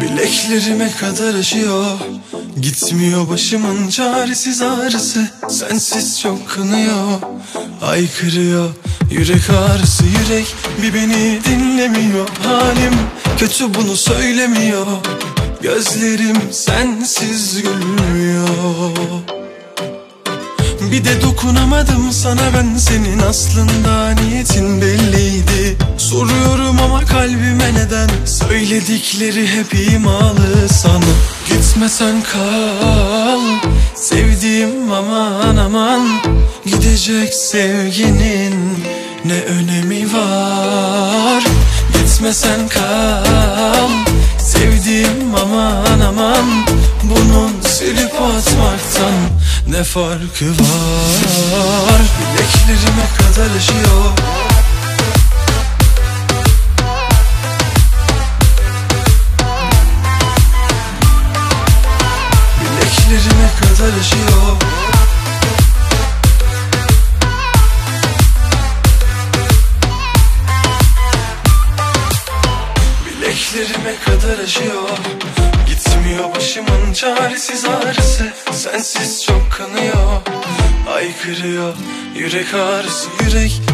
Bileklerime kadar aşıyor Gitmiyor başımın çaresiz ağrısı. Sensiz çok kınıyor. Aykırıyor. Yürek ağrısı yürek bir beni dinlemiyor. Halim kötü bunu söylemiyor. Gözlerim sensiz gülmüyor. Bir de dokunamadım sana ben senin aslında niyetin belliydi Soruyorum ama kalbime neden? Söyledikleri hep imalı sana. Gitmesen kal Sevdiğim aman aman. Gidecek sevginin ne önemi var? Gitmesen kal Sevdiğim aman aman. Bunun silip atmaktan ne farkı var? Bileklerime kadar aşıyor Aşıyor Bileklerime kadar aşıyor Gitmiyor başımın çaresiz ağrısı. Sensiz çok kanıyor. Aykırıyor. Yürek ağrısı Yürek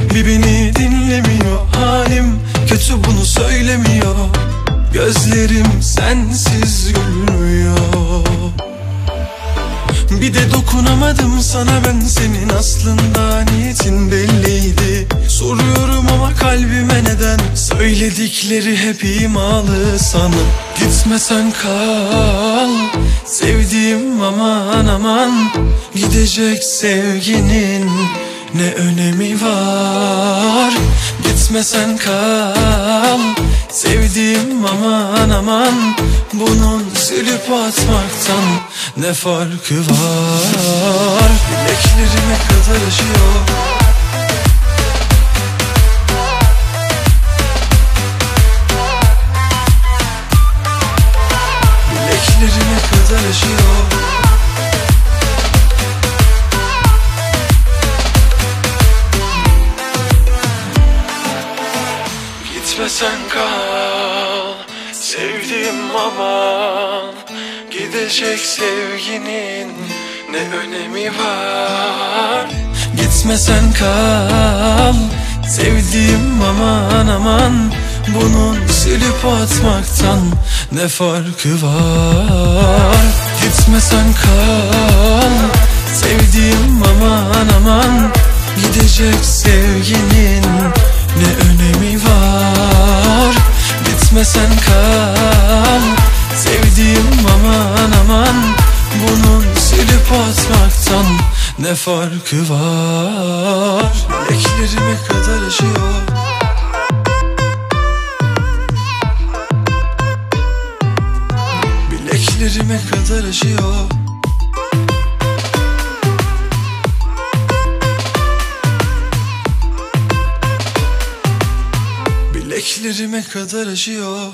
dokunamadım sana ben senin aslında niyetin belliydi. Soruyorum ama kalbime neden? Söyledikleri hep imalı sana. Gitmesen kal Sevdiğim aman aman. Gidecek sevginin ne önemi var? Gitmesen kal Sevdiğim aman aman Bunun silip atmaktan ne farkı var? Bileklerime kadar aşıyor Bileklerime kadar aşıyor Gitmesen kal Sevdiğim aman Gidecek sevginin ne önemi var? Gitmesen kal Sevdiğim aman aman Bunun silip atmaktan ne farkı var? Gitmesen kal Sevdiğim aman aman Gidecek sevginin ne önemi var? Gitmesen silip atmaktan ne farkı var? Bileklerime kadar aşıyor Bileklerime kadar aşıyor Bileklerime kadar aşıyor